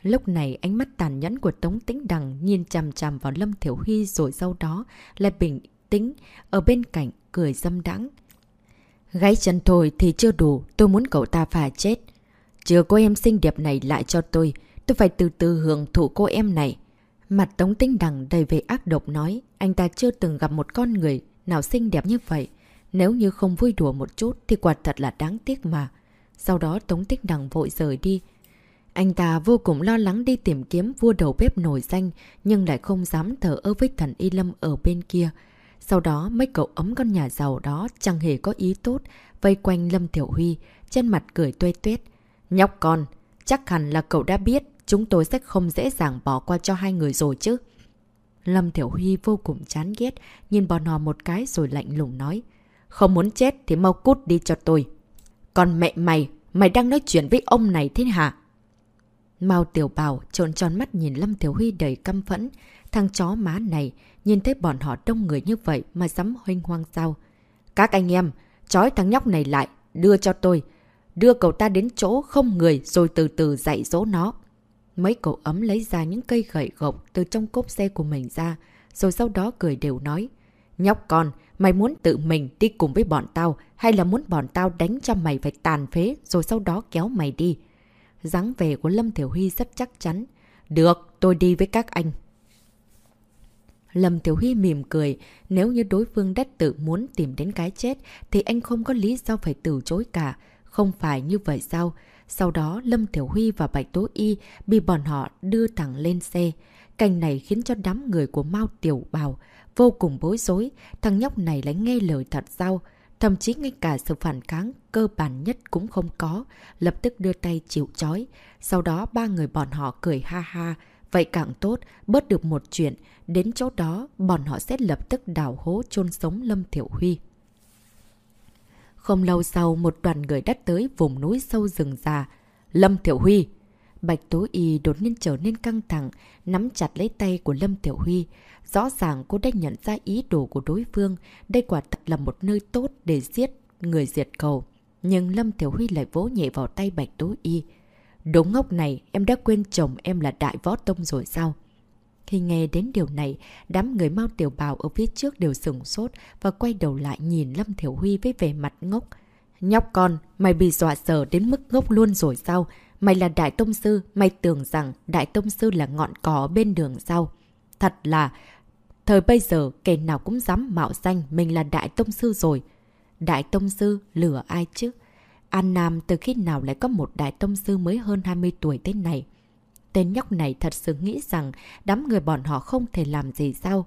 Lúc này ánh mắt tàn nhẫn của Tống Tĩnh Đằng nhìn chằm chằm vào Lâm Thiểu Huy rồi sau đó lại bình tĩnh ở bên cạnh cười dâm đắng. Gáy chân thôi thì chưa đủ, tôi muốn cậu ta phải chết. Chưa cô em xinh đẹp này lại cho tôi, tôi phải từ từ hưởng thụ cô em này. Mặt Tống tinh Đằng đầy về ác độc nói, anh ta chưa từng gặp một con người nào xinh đẹp như vậy. Nếu như không vui đùa một chút thì quả thật là đáng tiếc mà. Sau đó Tống tinh Đằng vội rời đi. Anh ta vô cùng lo lắng đi tìm kiếm vua đầu bếp nổi danh nhưng lại không dám thở ơ với thần Y Lâm ở bên kia. Sau đó mấy cậu ấm con nhà giàu đó chẳng hề có ý tốt, vây quanh Lâm Tiểu Huy, trên mặt cười tuê tuyết. Nhóc con, chắc hẳn là cậu đã biết chúng tôi sẽ không dễ dàng bỏ qua cho hai người rồi chứ. Lâm Tiểu Huy vô cùng chán ghét, nhìn bọn họ một cái rồi lạnh lùng nói. Không muốn chết thì mau cút đi cho tôi. Còn mẹ mày, mày đang nói chuyện với ông này thế hả? mau Tiểu Bảo trộn tròn mắt nhìn Lâm Tiểu Huy đầy căm phẫn. Thằng chó má này, nhìn thấy bọn họ đông người như vậy mà dám hoanh hoang sao. Các anh em, trói thằng nhóc này lại, đưa cho tôi. Đưa cậu ta đến chỗ không người rồi từ từ dạy dỗ nó. Mấy cậu ấm lấy ra những cây gậy gộc từ trong cốp xe của mình ra, rồi sau đó cười đều nói. Nhóc con, mày muốn tự mình đi cùng với bọn tao hay là muốn bọn tao đánh cho mày phải tàn phế rồi sau đó kéo mày đi? dáng vẻ của Lâm Thiểu Huy rất chắc chắn. Được, tôi đi với các anh. Lâm Tiểu Huy mỉm cười, nếu như đối phương đất tự muốn tìm đến cái chết thì anh không có lý do phải từ chối cả, không phải như vậy sao? Sau đó Lâm Tiểu Huy và Bạch Tố Y bị bọn họ đưa thẳng lên xe. Cảnh này khiến cho đám người của Mao Tiểu Bào vô cùng bối rối, thằng nhóc này lại nghe lời thật sao? Thậm chí ngay cả sự phản kháng cơ bản nhất cũng không có, lập tức đưa tay chịu chói. Sau đó ba người bọn họ cười ha ha, vậy càng tốt, bớt được một chuyện, đến chỗ đó bọn họ sẽ lập tức đào hố chôn sống Lâm Thiểu Huy. Không lâu sau, một đoàn người đã tới vùng núi sâu rừng già. Lâm Thiểu Huy! Bạch Tố Y đột nhiên trở nên căng thẳng, nắm chặt lấy tay của Lâm Tiểu Huy. Rõ ràng cô đã nhận ra ý đồ của đối phương. Đây quả thật là một nơi tốt để giết người diệt cầu. Nhưng Lâm Tiểu Huy lại vỗ nhẹ vào tay Bạch Tố Y. Đúng ngốc này, em đã quên chồng em là đại võ tông rồi sao? Khi nghe đến điều này, đám người mau tiểu bào ở phía trước đều sừng sốt và quay đầu lại nhìn Lâm Thiểu Huy với vẻ mặt ngốc. Nhóc con, mày bị dọa sợ đến mức ngốc luôn rồi sao? Mày là đại tông sư, mày tưởng rằng đại tông sư là ngọn cỏ bên đường sao? Thật là, thời bây giờ kẻ nào cũng dám mạo danh mình là đại tông sư rồi. Đại tông sư lừa ai chứ? An Nam từ khi nào lại có một đại tông sư mới hơn 20 tuổi thế này? Tên nhóc này thật sự nghĩ rằng đám người bọn họ không thể làm gì sao?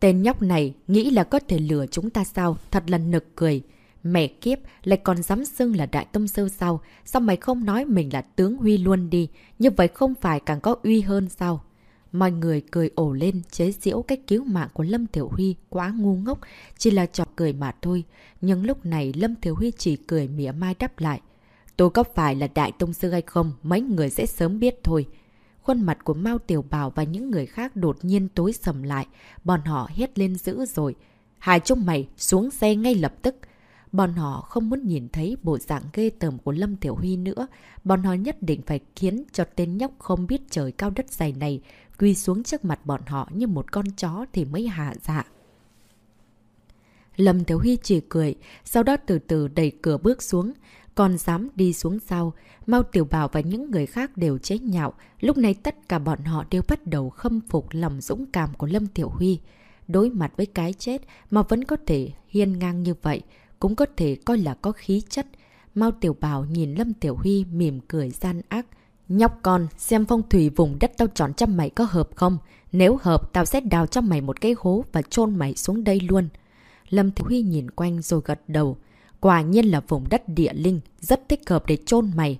Tên nhóc này nghĩ là có thể lừa chúng ta sao? Thật là nực cười. Mẹ kiếp, lại còn dám xưng là đại tâm sư sao? Sao mày không nói mình là tướng Huy luôn đi? Như vậy không phải càng có uy hơn sao? Mọi người cười ổ lên, chế giễu cách cứu mạng của Lâm Thiểu Huy quá ngu ngốc, chỉ là trò cười mà thôi. Nhưng lúc này Lâm Thiểu Huy chỉ cười mỉa mai đáp lại. Tôi có phải là đại tông sư hay không, mấy người sẽ sớm biết thôi. Khuôn mặt của Mao Tiểu Bảo và những người khác đột nhiên tối sầm lại, bọn họ hét lên dữ rồi. Hai chúng mày xuống xe ngay lập tức. Bọn họ không muốn nhìn thấy bộ dạng ghê tởm của Lâm Tiểu Huy nữa. Bọn họ nhất định phải khiến cho tên nhóc không biết trời cao đất dày này quy xuống trước mặt bọn họ như một con chó thì mới hạ dạ. Lâm Tiểu Huy chỉ cười, sau đó từ từ đẩy cửa bước xuống. Còn dám đi xuống sau, mau Tiểu Bảo và những người khác đều chế nhạo. Lúc này tất cả bọn họ đều bắt đầu khâm phục lòng dũng cảm của Lâm Tiểu Huy. Đối mặt với cái chết mà vẫn có thể hiên ngang như vậy, cũng có thể coi là có khí chất. mau Tiểu Bảo nhìn Lâm Tiểu Huy mỉm cười gian ác. Nhóc con, xem phong thủy vùng đất tao chọn cho mày có hợp không? Nếu hợp, tao sẽ đào cho mày một cái hố và chôn mày xuống đây luôn. Lâm Tiểu Huy nhìn quanh rồi gật đầu. Quả nhiên là vùng đất địa linh, rất thích hợp để chôn mày.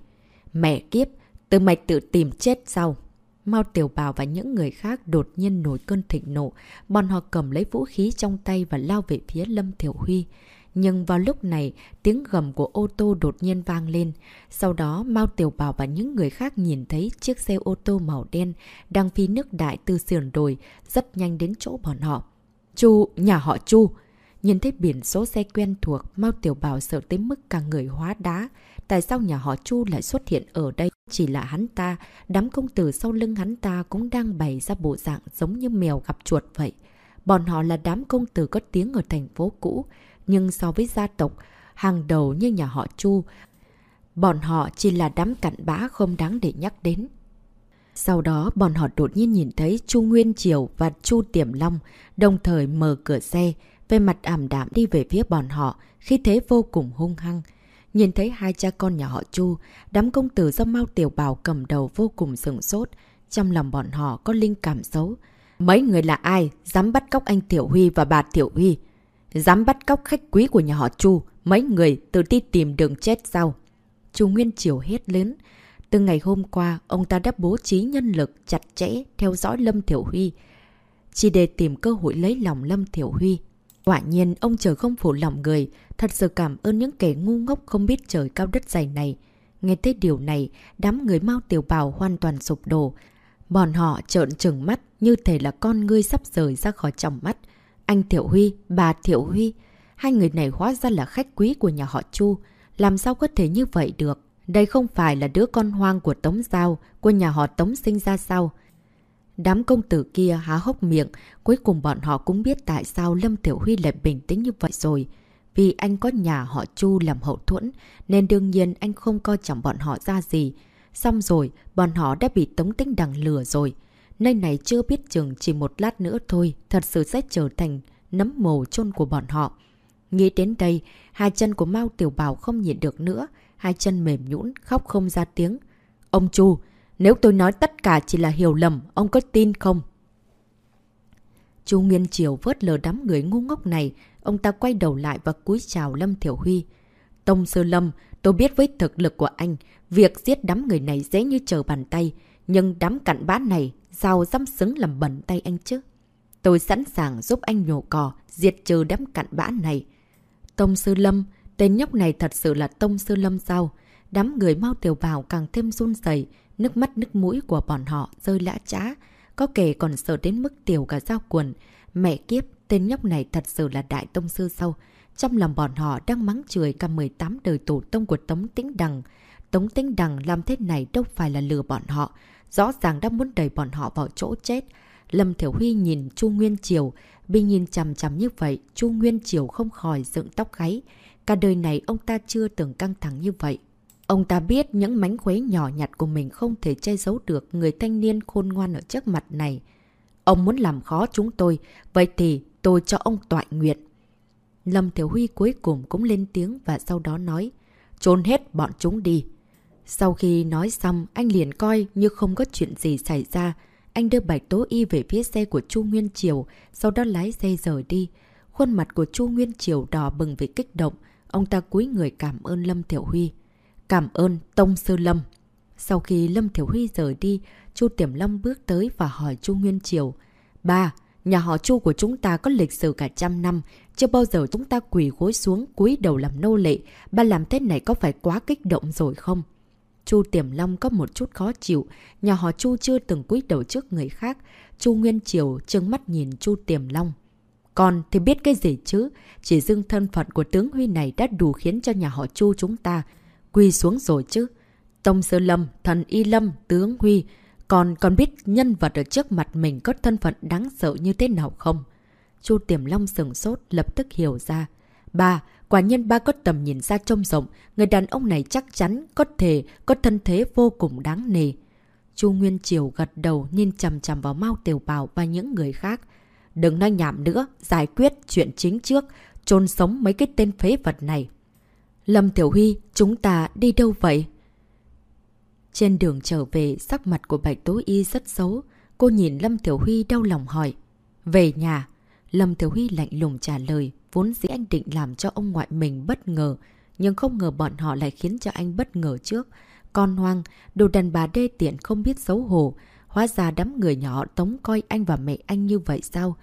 Mẹ kiếp, từ mày tự tìm chết sao? Mao Tiểu Bảo và những người khác đột nhiên nổi cơn thịnh nộ. Bọn họ cầm lấy vũ khí trong tay và lao về phía Lâm Tiểu Huy. Nhưng vào lúc này, tiếng gầm của ô tô đột nhiên vang lên. Sau đó, Mao Tiểu Bảo và những người khác nhìn thấy chiếc xe ô tô màu đen đang phi nước đại từ sườn đồi, rất nhanh đến chỗ bọn họ. Chu, nhà họ Chu! Nhìn thấy biển số xe quen thuộc, Mao Tiểu Bảo sợ tới mức cả người hóa đá. Tại sao nhà họ Chu lại xuất hiện ở đây? Chỉ là hắn ta, đám công tử sau lưng hắn ta cũng đang bày ra bộ dạng giống như mèo gặp chuột vậy. Bọn họ là đám công tử có tiếng ở thành phố cũ, nhưng so với gia tộc hàng đầu như nhà họ Chu, bọn họ chỉ là đám cặn bã không đáng để nhắc đến. Sau đó, bọn họ đột nhiên nhìn thấy Chu Nguyên Triều và Chu Tiềm Long đồng thời mở cửa xe, về mặt ảm đạm đi về phía bọn họ, khi thế vô cùng hung hăng. Nhìn thấy hai cha con nhà họ Chu, đám công tử do Mao Tiểu Bảo cầm đầu vô cùng sừng sốt. Trong lòng bọn họ có linh cảm xấu. Mấy người là ai? Dám bắt cóc anh Tiểu Huy và bà Tiểu Huy. Dám bắt cóc khách quý của nhà họ Chu. Mấy người tự đi tìm đường chết sao? Chu Nguyên Triều hết lớn. Từ ngày hôm qua, ông ta đã bố trí nhân lực chặt chẽ theo dõi Lâm Tiểu Huy. Chỉ để tìm cơ hội lấy lòng Lâm Tiểu Huy. Quả nhiên, ông trời không phủ lòng người. Thật sự cảm ơn những kẻ ngu ngốc không biết trời cao đất dày này. Nghe thấy điều này, đám người mau tiểu bào hoàn toàn sụp đổ. Bọn họ trợn trừng mắt như thể là con ngươi sắp rời ra khỏi trong mắt. Anh Thiệu Huy, bà Thiệu Huy, hai người này hóa ra là khách quý của nhà họ Chu. Làm sao có thể như vậy được? Đây không phải là đứa con hoang của Tống Giao, của nhà họ Tống sinh ra sao? Đám công tử kia há hốc miệng, cuối cùng bọn họ cũng biết tại sao Lâm Tiểu Huy lại bình tĩnh như vậy rồi. Vì anh có nhà họ Chu làm hậu thuẫn, nên đương nhiên anh không coi trọng bọn họ ra gì. Xong rồi, bọn họ đã bị Tống Tinh Đằng lừa rồi. Nơi này chưa biết chừng chỉ một lát nữa thôi, thật sự sẽ trở thành nấm mồ chôn của bọn họ. Nghĩ đến đây, hai chân của Mao Tiểu Bảo không nhịn được nữa, hai chân mềm nhũn khóc không ra tiếng. Ông Chu, nếu tôi nói tất cả chỉ là hiểu lầm, ông có tin không? Chu Nguyên Triều vớt lờ đám người ngu ngốc này, ông ta quay đầu lại và cúi chào Lâm Thiểu Huy. Tông Sư Lâm, tôi biết với thực lực của anh, việc giết đám người này dễ như chờ bàn tay, nhưng đám cặn bã này, sao dám xứng làm bẩn tay anh chứ? Tôi sẵn sàng giúp anh nhổ cỏ diệt trừ đám cặn bã này. Tông Sư Lâm, tên nhóc này thật sự là Tông Sư Lâm sao? Đám người mau tiểu bảo càng thêm run dày, Nước mắt nước mũi của bọn họ rơi lã trá. Có kể còn sợ đến mức tiểu cả dao quần. Mẹ kiếp, tên nhóc này thật sự là đại tông sư sâu. Trong lòng bọn họ đang mắng chửi cả 18 đời tổ tông của Tống Tĩnh Đằng. Tống Tĩnh Đằng làm thế này đâu phải là lừa bọn họ. Rõ ràng đã muốn đẩy bọn họ vào chỗ chết. Lâm Thiểu Huy nhìn Chu Nguyên Triều. Bị nhìn chằm chằm như vậy, Chu Nguyên Triều không khỏi dựng tóc gáy. Cả đời này ông ta chưa từng căng thẳng như vậy. Ông ta biết những mánh khuế nhỏ nhặt của mình không thể che giấu được người thanh niên khôn ngoan ở trước mặt này. Ông muốn làm khó chúng tôi, vậy thì tôi cho ông tọa nguyện. Lâm Thiểu Huy cuối cùng cũng lên tiếng và sau đó nói, trốn hết bọn chúng đi. Sau khi nói xong, anh liền coi như không có chuyện gì xảy ra. Anh đưa Bạch Tố Y về phía xe của Chu Nguyên Triều, sau đó lái xe rời đi. Khuôn mặt của Chu Nguyên Triều đỏ bừng vì kích động. Ông ta cúi người cảm ơn Lâm Thiểu Huy. Cảm ơn Tông Sư Lâm. Sau khi Lâm Thiểu Huy rời đi, Chu Tiểm Lâm bước tới và hỏi Chu Nguyên Triều. Ba, nhà họ Chu của chúng ta có lịch sử cả trăm năm. Chưa bao giờ chúng ta quỳ gối xuống cúi đầu làm nô lệ. Ba làm thế này có phải quá kích động rồi không? Chu Tiểm Long có một chút khó chịu. Nhà họ Chu chưa từng cúi đầu trước người khác. Chu Nguyên Triều trừng mắt nhìn Chu Tiểm Long. Còn thì biết cái gì chứ? Chỉ dưng thân phận của tướng Huy này đã đủ khiến cho nhà họ Chu chúng ta quy xuống rồi chứ. Tông Sư Lâm, Thần Y Lâm, Tướng Huy, còn còn biết nhân vật ở trước mặt mình có thân phận đáng sợ như thế nào không? Chu Tiềm Long sừng sốt, lập tức hiểu ra. Ba, quả nhiên ba có tầm nhìn ra trông rộng, người đàn ông này chắc chắn có thể có thân thế vô cùng đáng nề. Chu Nguyên Triều gật đầu nhìn chầm chầm vào Mao Tiểu Bảo và những người khác. Đừng nói nhảm nữa, giải quyết chuyện chính trước, chôn sống mấy cái tên phế vật này. Lâm Tiểu Huy, chúng ta đi đâu vậy? Trên đường trở về, sắc mặt của Bạch Tố Y rất xấu. Cô nhìn Lâm Tiểu Huy đau lòng hỏi. Về nhà. Lâm Tiểu Huy lạnh lùng trả lời. Vốn dĩ anh định làm cho ông ngoại mình bất ngờ. Nhưng không ngờ bọn họ lại khiến cho anh bất ngờ trước. Con hoang, đồ đàn bà đê tiện không biết xấu hổ. Hóa ra đám người nhỏ tống coi anh và mẹ anh như vậy sao?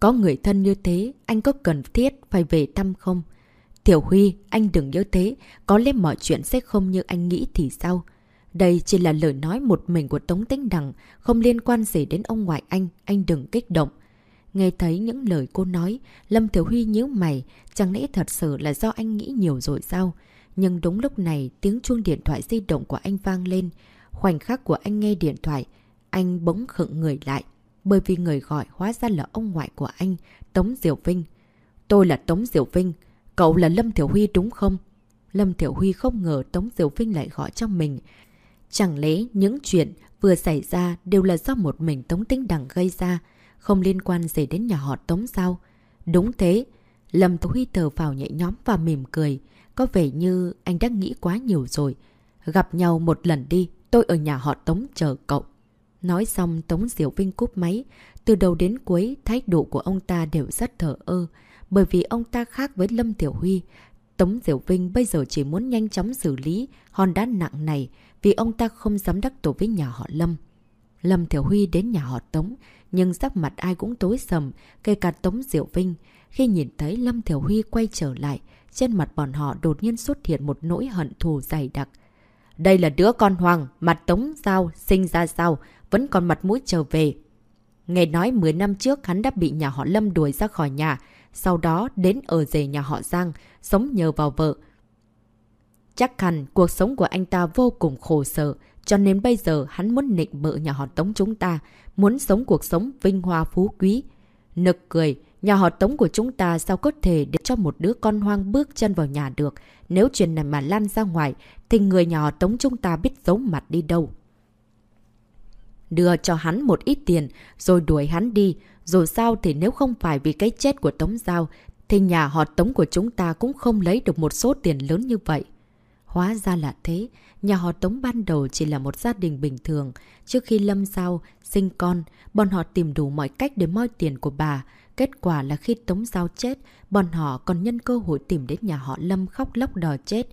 Có người thân như thế, anh có cần thiết phải về thăm không? Tiểu Huy, anh đừng nhớ thế, có lẽ mọi chuyện sẽ không như anh nghĩ thì sao? Đây chỉ là lời nói một mình của Tống Tĩnh Đằng, không liên quan gì đến ông ngoại anh, anh đừng kích động. Nghe thấy những lời cô nói, Lâm Tiểu Huy nhíu mày, chẳng lẽ thật sự là do anh nghĩ nhiều rồi sao? Nhưng đúng lúc này, tiếng chuông điện thoại di động của anh vang lên. Khoảnh khắc của anh nghe điện thoại, anh bỗng khựng người lại. Bởi vì người gọi hóa ra là ông ngoại của anh, Tống Diệu Vinh. Tôi là Tống Diệu Vinh. Cậu là Lâm Thiểu Huy đúng không? Lâm Thiểu Huy không ngờ Tống Diệu Vinh lại gọi cho mình. Chẳng lẽ những chuyện vừa xảy ra đều là do một mình Tống Tinh Đằng gây ra, không liên quan gì đến nhà họ Tống sao? Đúng thế. Lâm Thiểu Huy thở vào nhẹ nhóm và mỉm cười. Có vẻ như anh đã nghĩ quá nhiều rồi. Gặp nhau một lần đi, tôi ở nhà họ Tống chờ cậu. Nói xong Tống Diệu Vinh cúp máy. Từ đầu đến cuối, thái độ của ông ta đều rất thở ơ. Bởi vì ông ta khác với Lâm Tiểu Huy. Tống Diệu Vinh bây giờ chỉ muốn nhanh chóng xử lý hòn đá nặng này vì ông ta không dám đắc tổ với nhà họ Lâm. Lâm Tiểu Huy đến nhà họ Tống, nhưng sắc mặt ai cũng tối sầm, kể cả Tống Diệu Vinh. Khi nhìn thấy Lâm Tiểu Huy quay trở lại, trên mặt bọn họ đột nhiên xuất hiện một nỗi hận thù dày đặc. Đây là đứa con hoàng, mặt Tống Giao sinh ra sao, vẫn còn mặt mũi trở về. Nghe nói 10 năm trước hắn đã bị nhà họ Lâm đuổi ra khỏi nhà, sau đó đến ở rể nhà họ Giang, sống nhờ vào vợ. Chắc hẳn cuộc sống của anh ta vô cùng khổ sở, cho nên bây giờ hắn muốn nịnh bợ nhà họ Tống chúng ta, muốn sống cuộc sống vinh hoa phú quý. Nực cười, nhà họ Tống của chúng ta sao có thể để cho một đứa con hoang bước chân vào nhà được. Nếu chuyện này mà lan ra ngoài, thì người nhà họ Tống chúng ta biết giấu mặt đi đâu. Đưa cho hắn một ít tiền, rồi đuổi hắn đi. Dù sao thì nếu không phải vì cái chết của Tống Giao, thì nhà họ Tống của chúng ta cũng không lấy được một số tiền lớn như vậy. Hóa ra là thế, nhà họ Tống ban đầu chỉ là một gia đình bình thường. Trước khi Lâm Giao sinh con, bọn họ tìm đủ mọi cách để moi tiền của bà. Kết quả là khi Tống Giao chết, bọn họ còn nhân cơ hội tìm đến nhà họ Lâm khóc lóc đòi chết.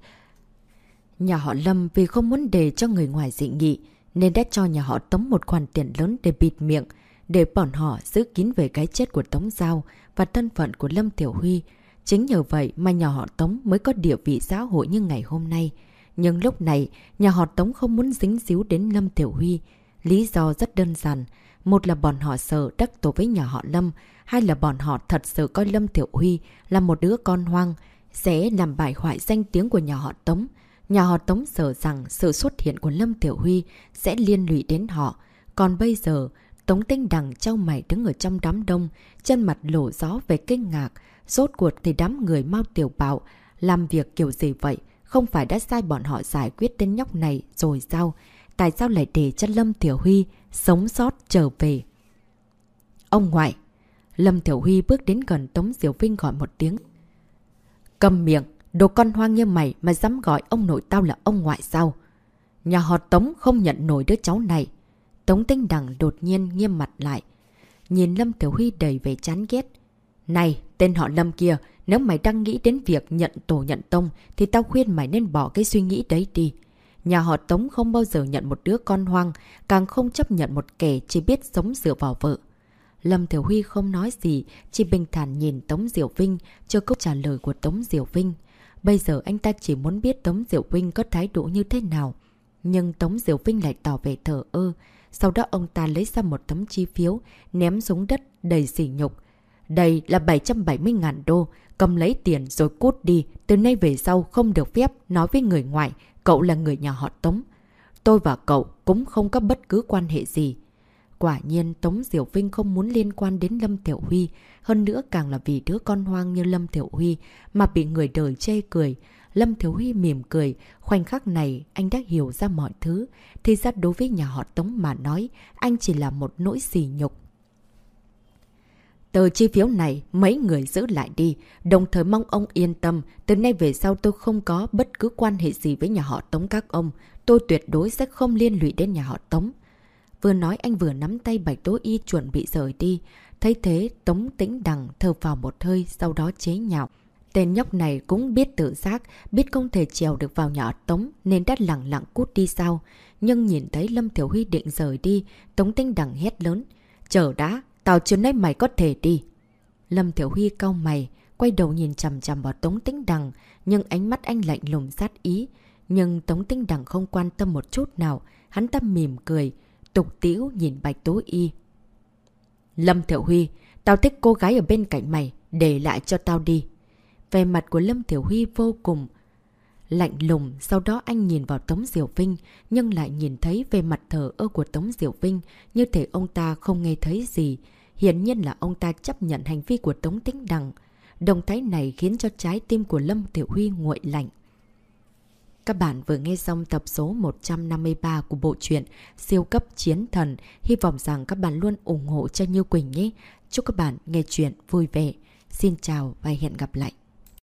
Nhà họ Lâm vì không muốn để cho người ngoài dị nghị, nên đã cho nhà họ Tống một khoản tiền lớn để bịt miệng, để bọn họ giữ kín về cái chết của Tống Giao và thân phận của Lâm Tiểu Huy. Chính nhờ vậy mà nhà họ Tống mới có địa vị xã hội như ngày hôm nay. Nhưng lúc này, nhà họ Tống không muốn dính díu đến Lâm Tiểu Huy. Lý do rất đơn giản. Một là bọn họ sợ đắc tổ với nhà họ Lâm, hai là bọn họ thật sự coi Lâm Tiểu Huy là một đứa con hoang, sẽ làm bại hoại danh tiếng của nhà họ Tống. Nhà họ Tống sợ rằng sự xuất hiện của Lâm Tiểu Huy sẽ liên lụy đến họ. Còn bây giờ, Tống Tinh Đằng trao mày đứng ở trong đám đông, chân mặt lộ gió về kinh ngạc. Rốt cuộc thì đám người mau tiểu bạo, làm việc kiểu gì vậy? Không phải đã sai bọn họ giải quyết tên nhóc này rồi sao? Tại sao lại để cho Lâm Tiểu Huy sống sót trở về? Ông ngoại! Lâm Tiểu Huy bước đến gần Tống Diệu Vinh gọi một tiếng. Cầm miệng! Đồ con hoang như mày mà dám gọi ông nội tao là ông ngoại sao? Nhà họ Tống không nhận nổi đứa cháu này. Tống Tinh Đằng đột nhiên nghiêm mặt lại. Nhìn Lâm Tiểu Huy đầy về chán ghét. Này, tên họ Lâm kia, nếu mày đang nghĩ đến việc nhận tổ nhận tông, thì tao khuyên mày nên bỏ cái suy nghĩ đấy đi. Nhà họ Tống không bao giờ nhận một đứa con hoang, càng không chấp nhận một kẻ chỉ biết sống dựa vào vợ. Lâm Thiểu Huy không nói gì, chỉ bình thản nhìn Tống Diệu Vinh, chờ câu trả lời của Tống Diệu Vinh. Bây giờ anh ta chỉ muốn biết Tống Diệu Vinh có thái độ như thế nào. Nhưng Tống Diệu Vinh lại tỏ vẻ thờ ơ. Sau đó ông ta lấy ra một tấm chi phiếu, ném xuống đất đầy sỉ nhục. Đây là 770.000 đô, cầm lấy tiền rồi cút đi, từ nay về sau không được phép nói với người ngoài, cậu là người nhà họ Tống. Tôi và cậu cũng không có bất cứ quan hệ gì. Quả nhiên Tống Diệu Vinh không muốn liên quan đến Lâm Tiểu Huy, hơn nữa càng là vì đứa con hoang như Lâm Tiểu Huy mà bị người đời chê cười. Lâm thiếu Huy mỉm cười, khoảnh khắc này anh đã hiểu ra mọi thứ. Thì ra đối với nhà họ Tống mà nói, anh chỉ là một nỗi xỉ nhục. Tờ chi phiếu này mấy người giữ lại đi, đồng thời mong ông yên tâm, từ nay về sau tôi không có bất cứ quan hệ gì với nhà họ Tống các ông, tôi tuyệt đối sẽ không liên lụy đến nhà họ Tống. Vừa nói anh vừa nắm tay Bạch Tố Y chuẩn bị rời đi, thấy thế Tống tĩnh đằng thở vào một hơi sau đó chế nhạo. Tên nhóc này cũng biết tự giác, biết không thể trèo được vào nhà Tống nên đã lặng lặng cút đi sau. Nhưng nhìn thấy Lâm Thiểu Huy định rời đi, Tống tinh đằng hét lớn. Chờ đã, tao chưa nay mày có thể đi. Lâm Thiểu Huy cau mày, quay đầu nhìn chầm chầm vào Tống tinh Đằng, nhưng ánh mắt anh lạnh lùng sát ý. Nhưng Tống tinh Đằng không quan tâm một chút nào, hắn ta mỉm cười, tục tiễu nhìn Bạch Tố Y. Lâm Thiểu Huy, tao thích cô gái ở bên cạnh mày, để lại cho tao đi. Về mặt của Lâm Thiểu Huy vô cùng lạnh lùng, sau đó anh nhìn vào Tống Diệu Vinh, nhưng lại nhìn thấy về mặt thờ ơ của Tống Diệu Vinh, như thể ông ta không nghe thấy gì. Hiển nhiên là ông ta chấp nhận hành vi của Tống Tĩnh Đằng. Động thái này khiến cho trái tim của Lâm Tiểu Huy nguội lạnh. Các bạn vừa nghe xong tập số 153 của bộ truyện Siêu cấp chiến thần. Hy vọng rằng các bạn luôn ủng hộ cho Như Quỳnh nhé. Chúc các bạn nghe chuyện vui vẻ. Xin chào và hẹn gặp lại.